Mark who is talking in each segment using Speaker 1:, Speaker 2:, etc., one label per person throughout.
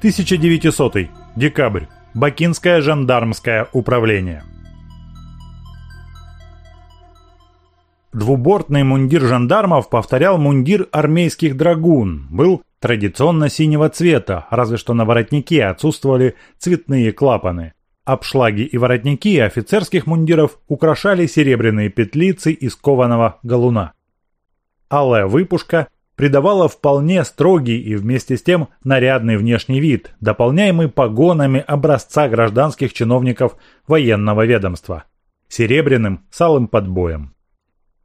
Speaker 1: 1900. Декабрь. Бакинское жандармское управление. Двубортный мундир жандармов повторял мундир армейских драгун, был традиционно синего цвета, разве что на воротнике отсутствовали цветные клапаны. Обшлаги и воротники офицерских мундиров украшали серебряные петлицы из кованого галуна. Алая выпушка придавала вполне строгий и вместе с тем нарядный внешний вид, дополняемый погонами образца гражданских чиновников военного ведомства, серебряным с алым подбоем.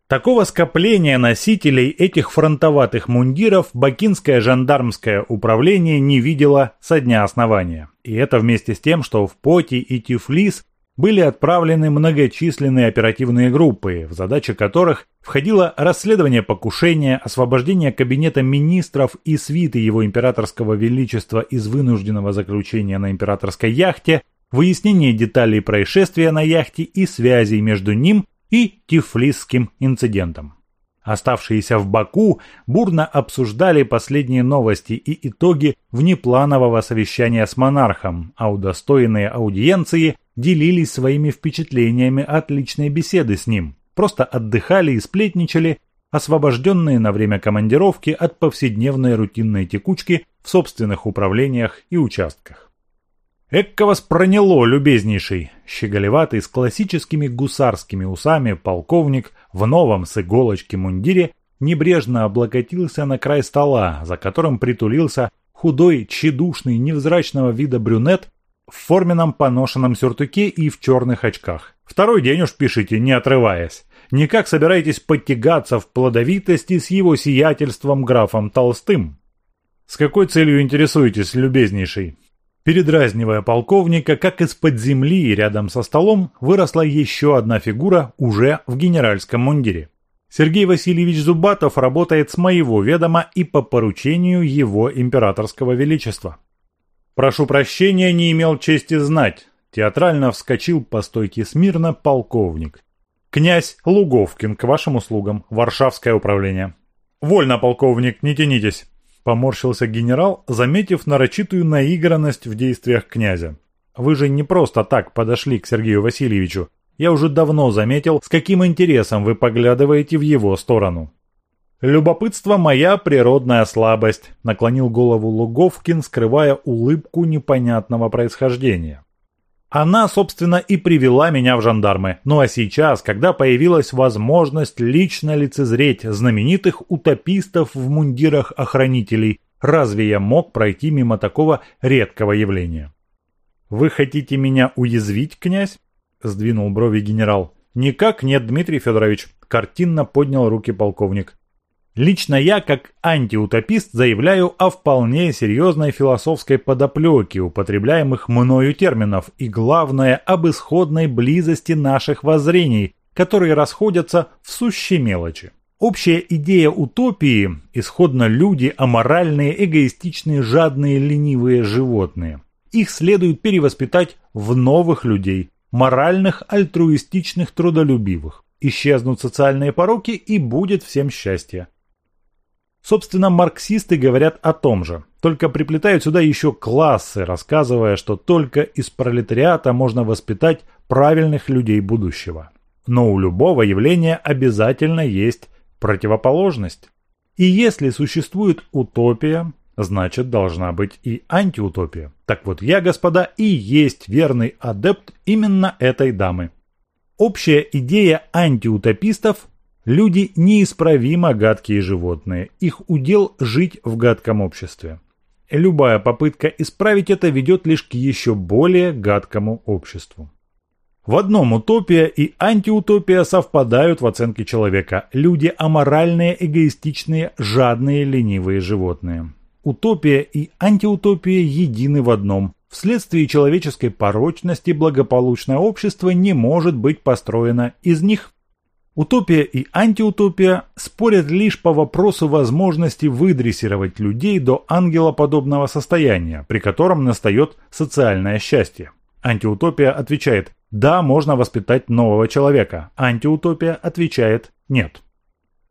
Speaker 1: Такого скопления носителей этих фронтоватых мундиров Бакинское жандармское управление не видело со дня основания. И это вместе с тем, что в Поти и Тифлис были отправлены многочисленные оперативные группы, в задачи которых входило расследование покушения, освобождение кабинета министров и свиты его императорского величества из вынужденного заключения на императорской яхте, выяснение деталей происшествия на яхте и связей между ним и Тифлисским инцидентом. Оставшиеся в Баку бурно обсуждали последние новости и итоги внепланового совещания с монархом, а удостоенные аудиенции делились своими впечатлениями от личной беседы с ним, просто отдыхали и сплетничали, освобожденные на время командировки от повседневной рутинной текучки в собственных управлениях и участках. «Экко вас проняло, любезнейший!» Щеголеватый с классическими гусарскими усами полковник в новом с иголочки мундире небрежно облокотился на край стола, за которым притулился худой, тщедушный, невзрачного вида брюнет в форменном поношенном сюртуке и в черных очках. Второй день уж пишите, не отрываясь. Никак собираетесь подтягаться в плодовитости с его сиятельством графом Толстым? С какой целью интересуетесь, любезнейший? Передразнивая полковника, как из-под земли рядом со столом выросла еще одна фигура уже в генеральском мундире. Сергей Васильевич Зубатов работает с моего ведома и по поручению его императорского величества. «Прошу прощения, не имел чести знать», – театрально вскочил по стойке смирно полковник. «Князь Луговкин, к вашим услугам, Варшавское управление». «Вольно, полковник, не тянитесь». Поморщился генерал, заметив нарочитую наигранность в действиях князя. «Вы же не просто так подошли к Сергею Васильевичу. Я уже давно заметил, с каким интересом вы поглядываете в его сторону». «Любопытство – моя природная слабость», – наклонил голову Луговкин, скрывая улыбку непонятного происхождения. Она, собственно, и привела меня в жандармы. Ну а сейчас, когда появилась возможность лично лицезреть знаменитых утопистов в мундирах охранителей, разве я мог пройти мимо такого редкого явления? «Вы хотите меня уязвить, князь?» – сдвинул брови генерал. «Никак нет, Дмитрий Федорович», – картинно поднял руки полковник. Лично я, как антиутопист, заявляю о вполне серьезной философской подоплеке употребляемых мною терминов и, главное, об исходной близости наших воззрений, которые расходятся в сущей мелочи. Общая идея утопии – исходно люди, аморальные, эгоистичные, жадные, ленивые животные. Их следует перевоспитать в новых людей, моральных, альтруистичных, трудолюбивых. Исчезнут социальные пороки и будет всем счастье. Собственно, марксисты говорят о том же, только приплетают сюда еще классы, рассказывая, что только из пролетариата можно воспитать правильных людей будущего. Но у любого явления обязательно есть противоположность. И если существует утопия, значит должна быть и антиутопия. Так вот я, господа, и есть верный адепт именно этой дамы. Общая идея антиутопистов Люди неисправимо гадкие животные, их удел жить в гадком обществе. Любая попытка исправить это ведет лишь к еще более гадкому обществу. В одном утопия и антиутопия совпадают в оценке человека. Люди аморальные, эгоистичные, жадные, ленивые животные. Утопия и антиутопия едины в одном. Вследствие человеческой порочности благополучное общество не может быть построено из них. Утопия и антиутопия спорят лишь по вопросу возможности выдрессировать людей до ангелоподобного состояния, при котором настает социальное счастье. Антиутопия отвечает «да, можно воспитать нового человека», антиутопия отвечает «нет».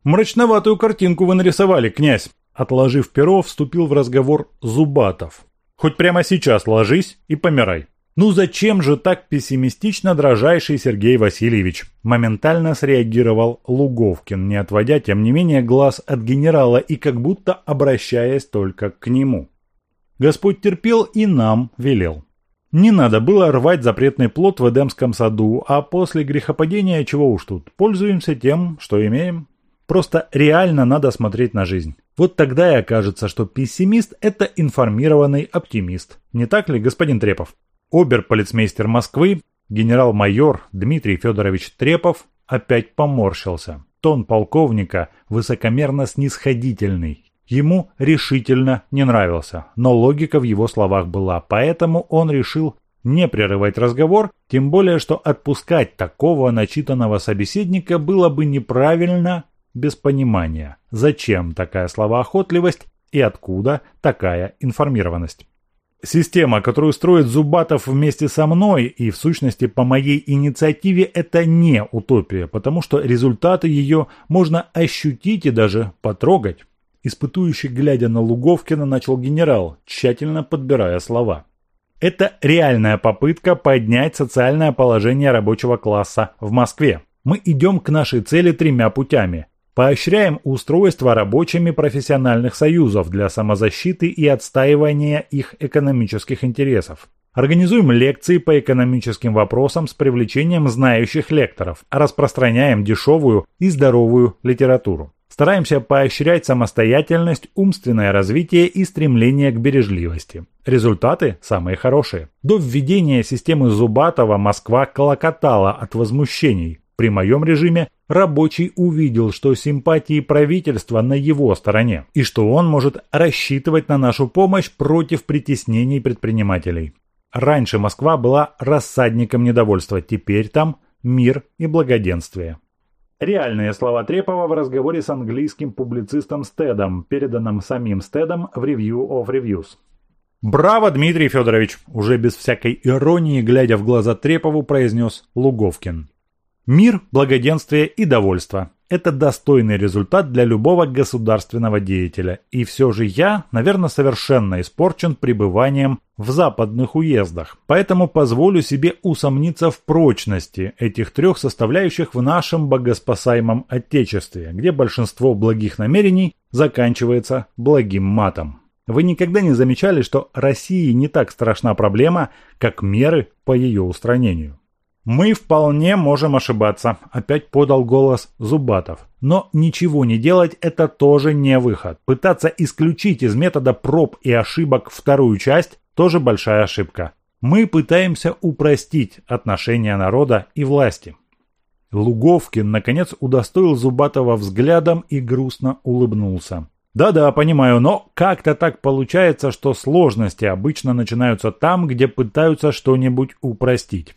Speaker 1: «Мрачноватую картинку вы нарисовали, князь», Отложив перо, вступил в разговор Зубатов. Хоть прямо сейчас ложись и помирай. «Ну зачем же так пессимистично, дрожайший Сергей Васильевич?» Моментально среагировал Луговкин, не отводя, тем не менее, глаз от генерала и как будто обращаясь только к нему. Господь терпел и нам велел. Не надо было рвать запретный плод в Эдемском саду, а после грехопадения чего уж тут, пользуемся тем, что имеем. Просто реально надо смотреть на жизнь. Вот тогда и окажется, что пессимист – это информированный оптимист. Не так ли, господин Трепов? Обер-полицмейстер Москвы, генерал-майор Дмитрий Федорович Трепов, опять поморщился. Тон полковника высокомерно снисходительный. Ему решительно не нравился, но логика в его словах была, поэтому он решил не прерывать разговор, тем более, что отпускать такого начитанного собеседника было бы неправильно без понимания, зачем такая словоохотливость и откуда такая информированность. Система, которую строит Зубатов вместе со мной и в сущности по моей инициативе, это не утопия, потому что результаты ее можно ощутить и даже потрогать. Испытующий, глядя на Луговкина, начал генерал, тщательно подбирая слова. Это реальная попытка поднять социальное положение рабочего класса в Москве. Мы идем к нашей цели тремя путями. Поощряем устройство рабочими профессиональных союзов для самозащиты и отстаивания их экономических интересов. Организуем лекции по экономическим вопросам с привлечением знающих лекторов, распространяем дешевую и здоровую литературу. Стараемся поощрять самостоятельность, умственное развитие и стремление к бережливости. Результаты самые хорошие. До введения системы Зубатова Москва колокотала от возмущений. При моем режиме рабочий увидел, что симпатии правительства на его стороне и что он может рассчитывать на нашу помощь против притеснений предпринимателей. Раньше Москва была рассадником недовольства, теперь там мир и благоденствие. Реальные слова Трепова в разговоре с английским публицистом Стедом, переданным самим Стедом в Review of Reviews. «Браво, Дмитрий Федорович!» – уже без всякой иронии, глядя в глаза Трепову, произнес Луговкин. Мир, благоденствие и довольство – это достойный результат для любого государственного деятеля. И все же я, наверное, совершенно испорчен пребыванием в западных уездах. Поэтому позволю себе усомниться в прочности этих трех составляющих в нашем богоспасаемом Отечестве, где большинство благих намерений заканчивается благим матом. Вы никогда не замечали, что России не так страшна проблема, как меры по ее устранению? «Мы вполне можем ошибаться», – опять подал голос Зубатов. «Но ничего не делать – это тоже не выход. Пытаться исключить из метода проб и ошибок вторую часть – тоже большая ошибка. Мы пытаемся упростить отношения народа и власти». Луговкин, наконец, удостоил Зубатова взглядом и грустно улыбнулся. «Да-да, понимаю, но как-то так получается, что сложности обычно начинаются там, где пытаются что-нибудь упростить».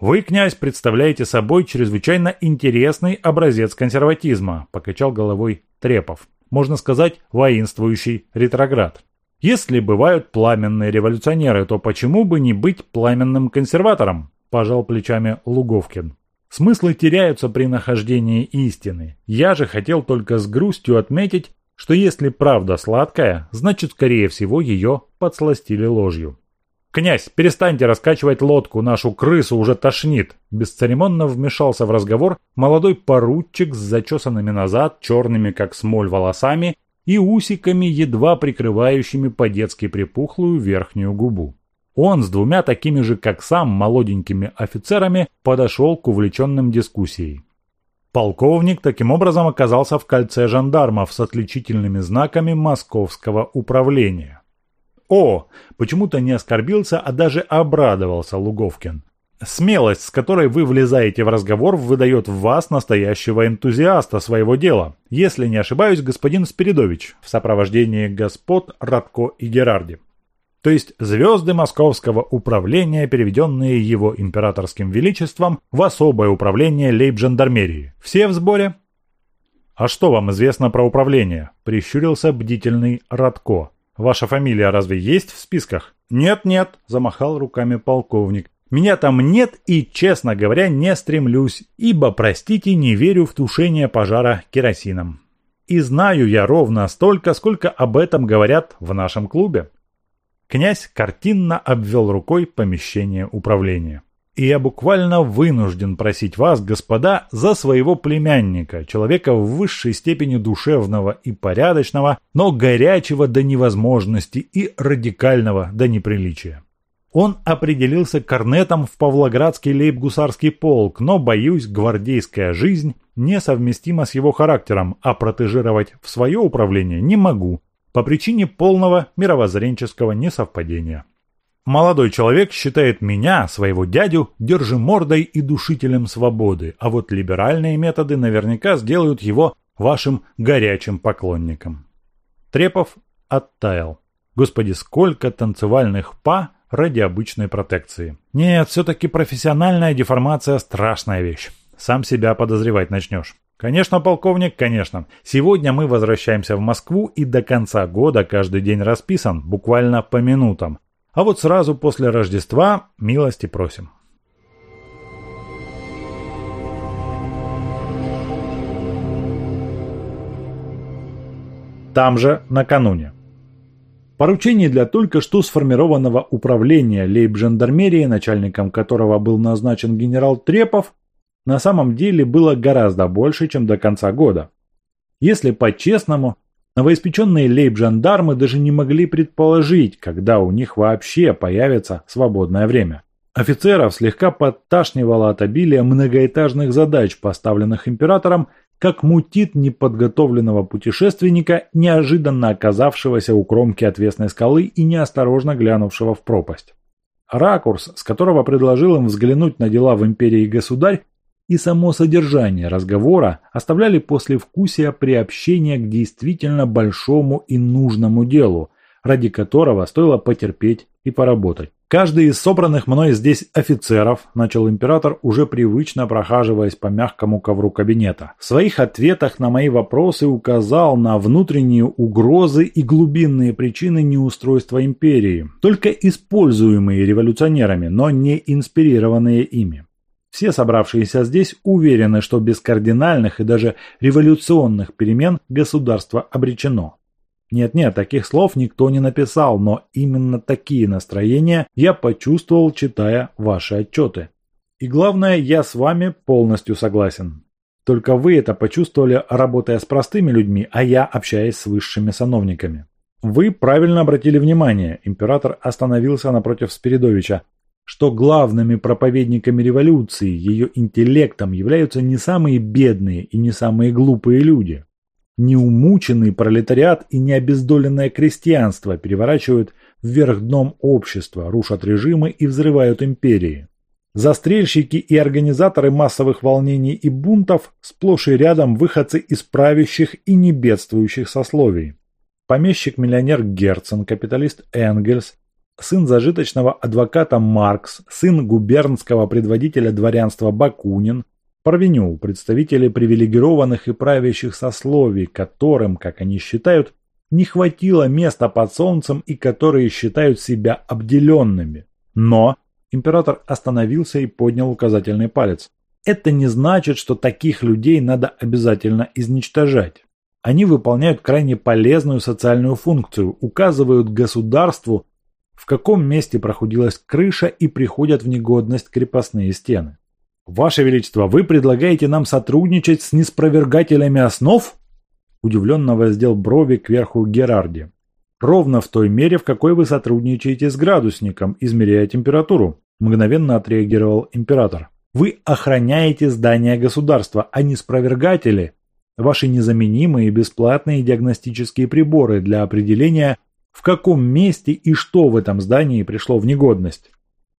Speaker 1: «Вы, князь, представляете собой чрезвычайно интересный образец консерватизма», – покачал головой Трепов. «Можно сказать, воинствующий ретроград. Если бывают пламенные революционеры, то почему бы не быть пламенным консерватором?» – пожал плечами Луговкин. Смыслы теряются при нахождении истины. Я же хотел только с грустью отметить, что если правда сладкая, значит, скорее всего, ее подсластили ложью. «Князь, перестаньте раскачивать лодку, нашу крысу уже тошнит!» Бесцеремонно вмешался в разговор молодой поручик с зачесанными назад, черными как смоль волосами и усиками, едва прикрывающими по-детски припухлую верхнюю губу. Он с двумя такими же, как сам, молоденькими офицерами подошел к увлеченным дискуссией. Полковник таким образом оказался в кольце жандармов с отличительными знаками московского управления. О, почему-то не оскорбился, а даже обрадовался Луговкин. Смелость, с которой вы влезаете в разговор, выдает в вас настоящего энтузиаста своего дела. Если не ошибаюсь, господин Спиридович, в сопровождении господ Радко и Герарди. То есть звезды московского управления, переведенные его императорским величеством в особое управление лейб-жандармерии. Все в сборе? «А что вам известно про управление?» – прищурился бдительный Радко. Ваша фамилия разве есть в списках? Нет-нет, замахал руками полковник. Меня там нет и, честно говоря, не стремлюсь, ибо, простите, не верю в тушение пожара керосином. И знаю я ровно столько, сколько об этом говорят в нашем клубе. Князь картинно обвел рукой помещение управления. И я буквально вынужден просить вас, господа, за своего племянника, человека в высшей степени душевного и порядочного, но горячего до невозможности и радикального до неприличия. Он определился корнетом в Павлоградский лейб-гусарский полк, но, боюсь, гвардейская жизнь несовместима с его характером, а протежировать в свое управление не могу, по причине полного мировоззренческого несовпадения. Молодой человек считает меня, своего дядю, держимордой и душителем свободы, а вот либеральные методы наверняка сделают его вашим горячим поклонником. Трепов оттаял. Господи, сколько танцевальных па ради обычной протекции. Нет, все-таки профессиональная деформация – страшная вещь. Сам себя подозревать начнешь. Конечно, полковник, конечно. Сегодня мы возвращаемся в Москву и до конца года каждый день расписан, буквально по минутам. А вот сразу после Рождества милости просим. Там же, накануне. Поручение для только что сформированного управления лейб-жандармерии, начальником которого был назначен генерал Трепов, на самом деле было гораздо больше, чем до конца года. Если по-честному, Новоиспеченные лейб-жандармы даже не могли предположить, когда у них вообще появится свободное время. Офицеров слегка подташнивало от обилия многоэтажных задач, поставленных императором, как мутит неподготовленного путешественника, неожиданно оказавшегося у кромки отвесной скалы и неосторожно глянувшего в пропасть. Ракурс, с которого предложил им взглянуть на дела в империи государь, и само содержание разговора оставляли послевкусие приобщения к действительно большому и нужному делу, ради которого стоило потерпеть и поработать. Каждый из собранных мной здесь офицеров, начал император, уже привычно прохаживаясь по мягкому ковру кабинета. В своих ответах на мои вопросы указал на внутренние угрозы и глубинные причины неустройства империи, только используемые революционерами, но не инспирированные ими. Все собравшиеся здесь уверены, что без кардинальных и даже революционных перемен государство обречено. Нет-нет, таких слов никто не написал, но именно такие настроения я почувствовал, читая ваши отчеты. И главное, я с вами полностью согласен. Только вы это почувствовали, работая с простыми людьми, а я общаясь с высшими сановниками. Вы правильно обратили внимание, император остановился напротив Спиридовича, что главными проповедниками революции, ее интеллектом являются не самые бедные и не самые глупые люди. Неумученный пролетариат и необездоленное крестьянство переворачивают вверх дном общества, рушат режимы и взрывают империи. Застрельщики и организаторы массовых волнений и бунтов сплошь и рядом выходцы из правящих и небедствующих сословий. Помещик-миллионер Герцен, капиталист Энгельс, сын зажиточного адвоката Маркс, сын губернского предводителя дворянства Бакунин, Парвеню, представители привилегированных и правящих сословий, которым, как они считают, не хватило места под солнцем и которые считают себя обделенными. Но император остановился и поднял указательный палец. Это не значит, что таких людей надо обязательно изничтожать. Они выполняют крайне полезную социальную функцию, указывают государству в каком месте прохудилась крыша и приходят в негодность крепостные стены. «Ваше Величество, вы предлагаете нам сотрудничать с неспровергателями основ?» Удивленно воздел брови кверху Герарди. «Ровно в той мере, в какой вы сотрудничаете с градусником, измеряя температуру», мгновенно отреагировал император. «Вы охраняете здание государства, а не. Ваши незаменимые бесплатные диагностические приборы для определения в каком месте и что в этом здании пришло в негодность.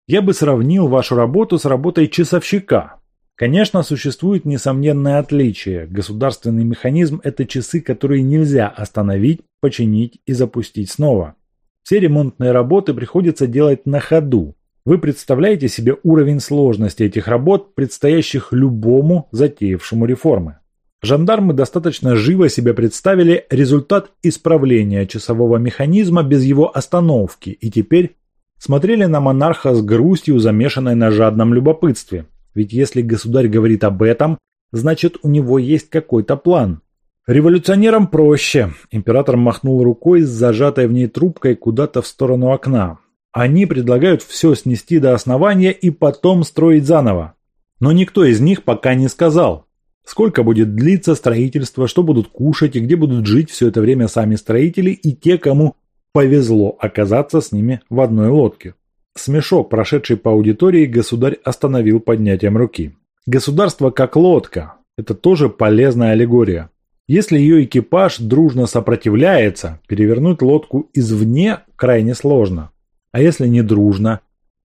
Speaker 1: Я бы сравнил вашу работу с работой часовщика. Конечно, существует несомненное отличие. Государственный механизм – это часы, которые нельзя остановить, починить и запустить снова. Все ремонтные работы приходится делать на ходу. Вы представляете себе уровень сложности этих работ, предстоящих любому затеявшему реформы. Жандармы достаточно живо себе представили результат исправления часового механизма без его остановки и теперь смотрели на монарха с грустью, замешанной на жадном любопытстве. Ведь если государь говорит об этом, значит у него есть какой-то план. Революционерам проще. Император махнул рукой с зажатой в ней трубкой куда-то в сторону окна. Они предлагают все снести до основания и потом строить заново. Но никто из них пока не сказал, сколько будет длиться строительство, что будут кушать и где будут жить все это время сами строители и те, кому повезло оказаться с ними в одной лодке. Смешок, прошедший по аудитории, государь остановил поднятием руки. Государство как лодка – это тоже полезная аллегория. Если ее экипаж дружно сопротивляется, перевернуть лодку извне крайне сложно. А если не дружно?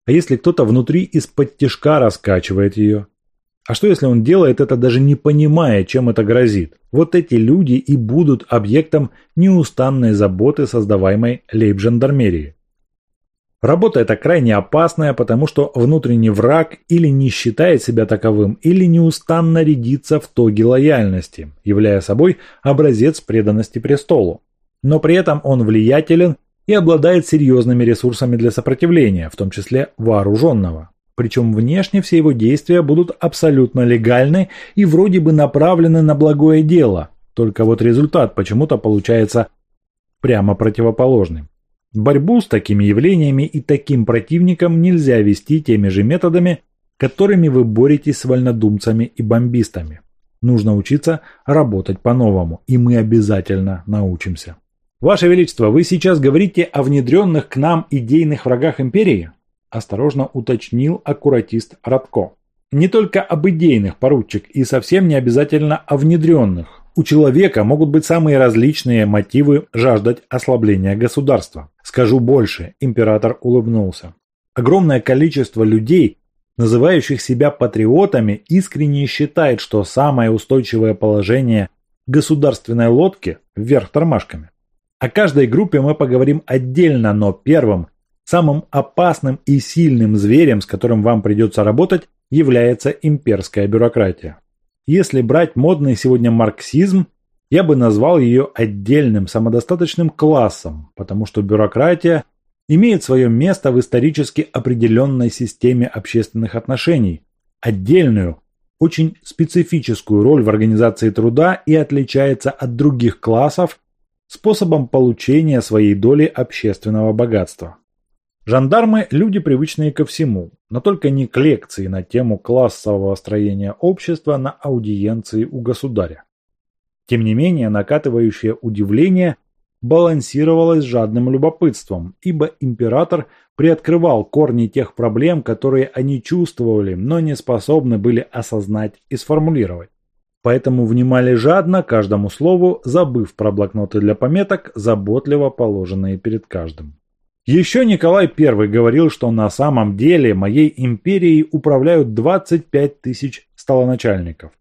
Speaker 1: А если кто-то внутри из-под тяжка раскачивает ее? А что если он делает это даже не понимая, чем это грозит? Вот эти люди и будут объектом неустанной заботы создаваемой лейб-жандармерии. Работа эта крайне опасная, потому что внутренний враг или не считает себя таковым, или неустанно рядится в тоге лояльности, являя собой образец преданности престолу. Но при этом он влиятелен и обладает серьезными ресурсами для сопротивления, в том числе вооруженного. Причем внешне все его действия будут абсолютно легальны и вроде бы направлены на благое дело, только вот результат почему-то получается прямо противоположным. Борьбу с такими явлениями и таким противником нельзя вести теми же методами, которыми вы боретесь с вольнодумцами и бомбистами. Нужно учиться работать по-новому, и мы обязательно научимся. Ваше Величество, вы сейчас говорите о внедренных к нам идейных врагах империи? Осторожно уточнил аккуратист Радко. Не только об идейных, поручик, и совсем не обязательно о внедренных. У человека могут быть самые различные мотивы жаждать ослабления государства. Скажу больше, император улыбнулся. Огромное количество людей, называющих себя патриотами, искренне считает, что самое устойчивое положение государственной лодки вверх тормашками. О каждой группе мы поговорим отдельно, но первым, самым опасным и сильным зверем, с которым вам придется работать, является имперская бюрократия. Если брать модный сегодня марксизм, я бы назвал ее отдельным самодостаточным классом, потому что бюрократия имеет свое место в исторически определенной системе общественных отношений, отдельную, очень специфическую роль в организации труда и отличается от других классов способом получения своей доли общественного богатства. Жандармы – люди, привычные ко всему, но только не к лекции на тему классового строения общества на аудиенции у государя. Тем не менее, накатывающее удивление балансировалось жадным любопытством, ибо император приоткрывал корни тех проблем, которые они чувствовали, но не способны были осознать и сформулировать. Поэтому внимали жадно каждому слову, забыв про блокноты для пометок, заботливо положенные перед каждым. Еще Николай I говорил, что на самом деле моей империей управляют 25 тысяч столоначальников.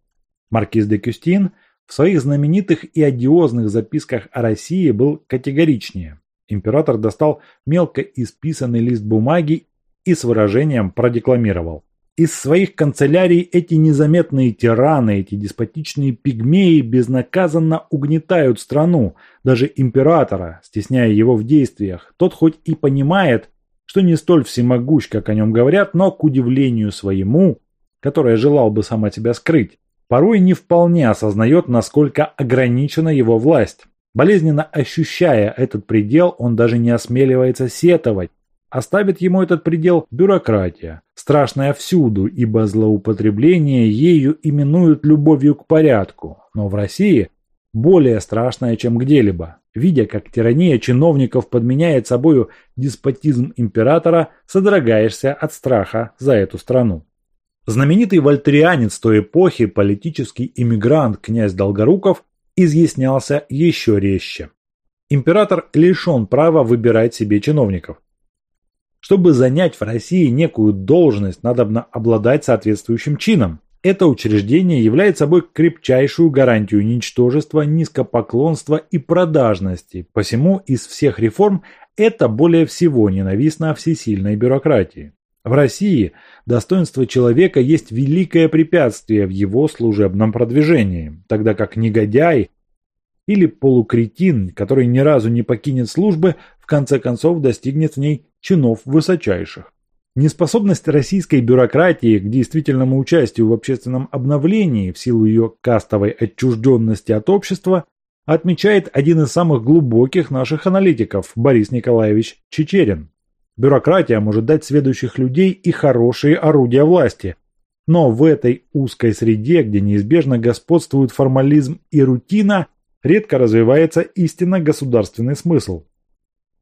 Speaker 1: Маркиз де Кюстин в своих знаменитых и одиозных записках о России был категоричнее. Император достал мелко исписанный лист бумаги и с выражением продекламировал. Из своих канцелярий эти незаметные тираны, эти деспотичные пигмеи безнаказанно угнетают страну, даже императора, стесняя его в действиях. Тот хоть и понимает, что не столь всемогущ, как о нем говорят, но к удивлению своему, которое желал бы сам от себя скрыть, порой не вполне осознает, насколько ограничена его власть. Болезненно ощущая этот предел, он даже не осмеливается сетовать, Оставит ему этот предел бюрократия, страшная всюду, ибо злоупотребление ею именуют любовью к порядку, но в России более страшная, чем где-либо. Видя, как тирания чиновников подменяет собою деспотизм императора, содрогаешься от страха за эту страну. Знаменитый вольтерианец той эпохи, политический иммигрант князь Долгоруков, изъяснялся еще резче. Император лишен права выбирать себе чиновников. Чтобы занять в России некую должность, надо обладать соответствующим чином. Это учреждение является собой крепчайшую гарантию ничтожества, низкопоклонства и продажности. Посему из всех реформ это более всего ненавистно всесильной бюрократии. В России достоинство человека есть великое препятствие в его служебном продвижении, тогда как негодяй или полукретин, который ни разу не покинет службы, в конце концов достигнет в ней чинов высочайших. Неспособность российской бюрократии к действительному участию в общественном обновлении в силу ее кастовой отчужденности от общества отмечает один из самых глубоких наших аналитиков Борис Николаевич Чечерин. Бюрократия может дать следующих людей и хорошие орудия власти. Но в этой узкой среде, где неизбежно господствуют формализм и рутина, редко развивается истинно государственный смысл.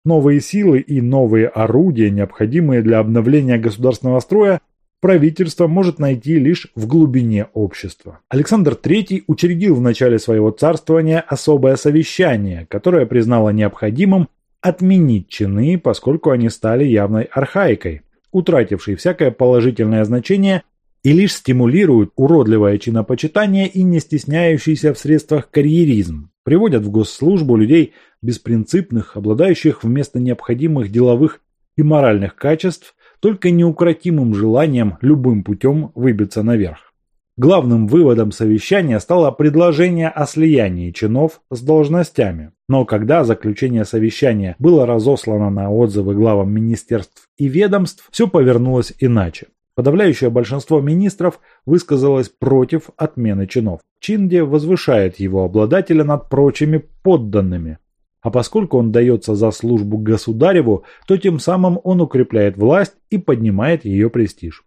Speaker 1: Новые силы и новые орудия, необходимые для обновления государственного строя, правительство может найти лишь в глубине общества. Александр III учредил в начале своего царствования особое совещание, которое признало необходимым отменить чины, поскольку они стали явной архаикой, утратившей всякое положительное значение и лишь стимулируют уродливое чинопочитание и не стесняющийся в средствах карьеризм, приводят в госслужбу людей беспринципных, обладающих вместо необходимых деловых и моральных качеств только неукротимым желанием любым путем выбиться наверх. Главным выводом совещания стало предложение о слиянии чинов с должностями. Но когда заключение совещания было разослано на отзывы главам министерств и ведомств, все повернулось иначе. Подавляющее большинство министров высказалось против отмены чинов. Чинде возвышает его обладателя над прочими подданными. А поскольку он дается за службу государеву, то тем самым он укрепляет власть и поднимает ее престиж.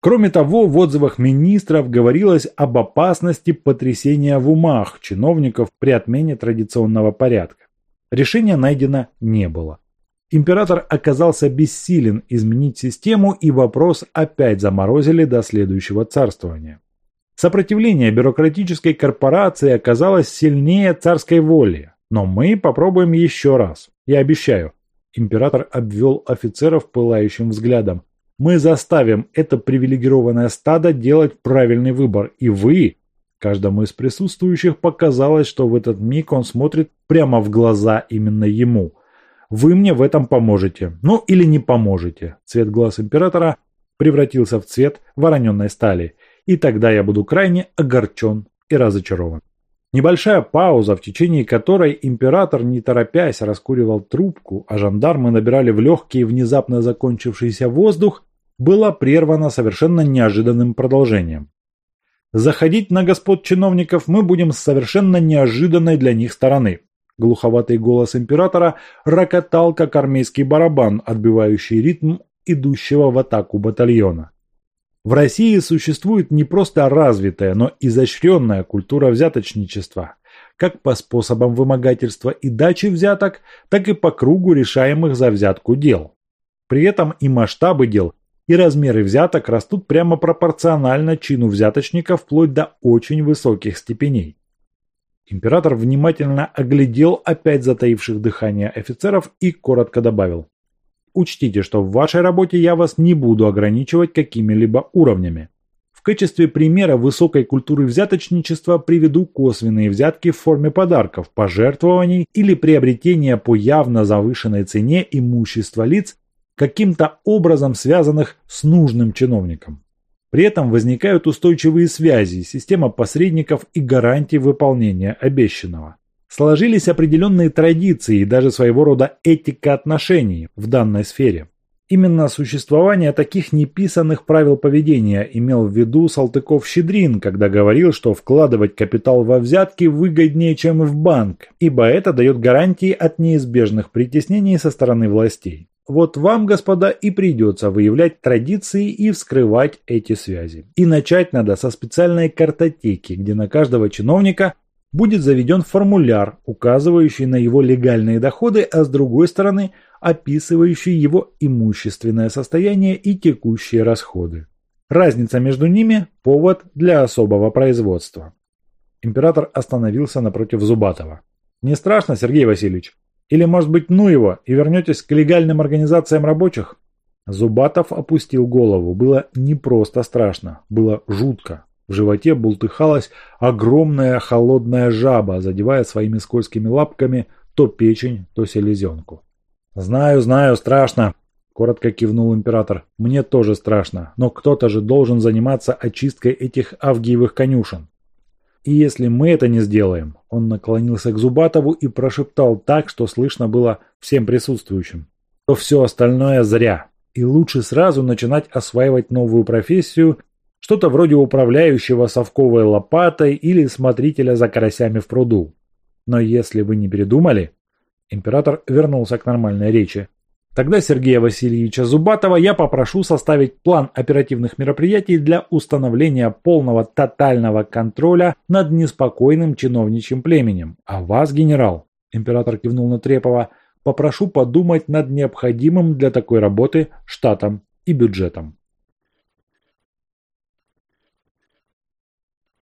Speaker 1: Кроме того, в отзывах министров говорилось об опасности потрясения в умах чиновников при отмене традиционного порядка. Решения найдено не было. Император оказался бессилен изменить систему и вопрос опять заморозили до следующего царствования. Сопротивление бюрократической корпорации оказалось сильнее царской воли, но мы попробуем еще раз. Я обещаю. Император обвел офицеров пылающим взглядом. Мы заставим это привилегированное стадо делать правильный выбор, и вы, каждому из присутствующих показалось, что в этот миг он смотрит прямо в глаза именно ему. Вы мне в этом поможете. Ну или не поможете. Цвет глаз императора превратился в цвет вороненной стали, и тогда я буду крайне огорчен и разочарован. Небольшая пауза, в течение которой император, не торопясь, раскуривал трубку, а жандармы набирали в легкий внезапно закончившийся воздух, была прервана совершенно неожиданным продолжением. Заходить на господ чиновников мы будем с совершенно неожиданной для них стороны. Глуховатый голос императора рокотал, как армейский барабан, отбивающий ритм идущего в атаку батальона. В России существует не просто развитая, но изощренная культура взяточничества, как по способам вымогательства и дачи взяток, так и по кругу решаемых за взятку дел. При этом и масштабы дел, и размеры взяток растут прямо пропорционально чину взяточника вплоть до очень высоких степеней. Император внимательно оглядел опять затаивших дыхание офицеров и коротко добавил. Учтите, что в вашей работе я вас не буду ограничивать какими-либо уровнями. В качестве примера высокой культуры взяточничества приведу косвенные взятки в форме подарков, пожертвований или приобретения по явно завышенной цене имущества лиц, каким-то образом связанных с нужным чиновником. При этом возникают устойчивые связи, система посредников и гарантий выполнения обещанного сложились определенные традиции и даже своего рода этика отношений в данной сфере. Именно существование таких неписанных правил поведения имел в виду Салтыков-Щедрин, когда говорил, что вкладывать капитал во взятки выгоднее, чем в банк, ибо это дает гарантии от неизбежных притеснений со стороны властей. Вот вам, господа, и придется выявлять традиции и вскрывать эти связи. И начать надо со специальной картотеки, где на каждого чиновника будет заведен формуляр, указывающий на его легальные доходы, а с другой стороны описывающий его имущественное состояние и текущие расходы. Разница между ними – повод для особого производства. Император остановился напротив Зубатова. «Не страшно, Сергей Васильевич? Или, может быть, ну его, и вернетесь к легальным организациям рабочих?» Зубатов опустил голову. Было не просто страшно, было жутко. В животе бултыхалась огромная холодная жаба, задевая своими скользкими лапками то печень, то селезенку. «Знаю, знаю, страшно», – коротко кивнул император. «Мне тоже страшно, но кто-то же должен заниматься очисткой этих авгиевых конюшен. И если мы это не сделаем, он наклонился к Зубатову и прошептал так, что слышно было всем присутствующим, то все остальное зря. И лучше сразу начинать осваивать новую профессию, что-то вроде управляющего совковой лопатой или смотрителя за карасями в пруду. Но если вы не передумали, император вернулся к нормальной речи. Тогда Сергея Васильевича Зубатова я попрошу составить план оперативных мероприятий для установления полного тотального контроля над неспокойным чиновничьим племенем. А вас, генерал, император кивнул на Трепова, попрошу подумать над необходимым для такой работы штатом и бюджетом.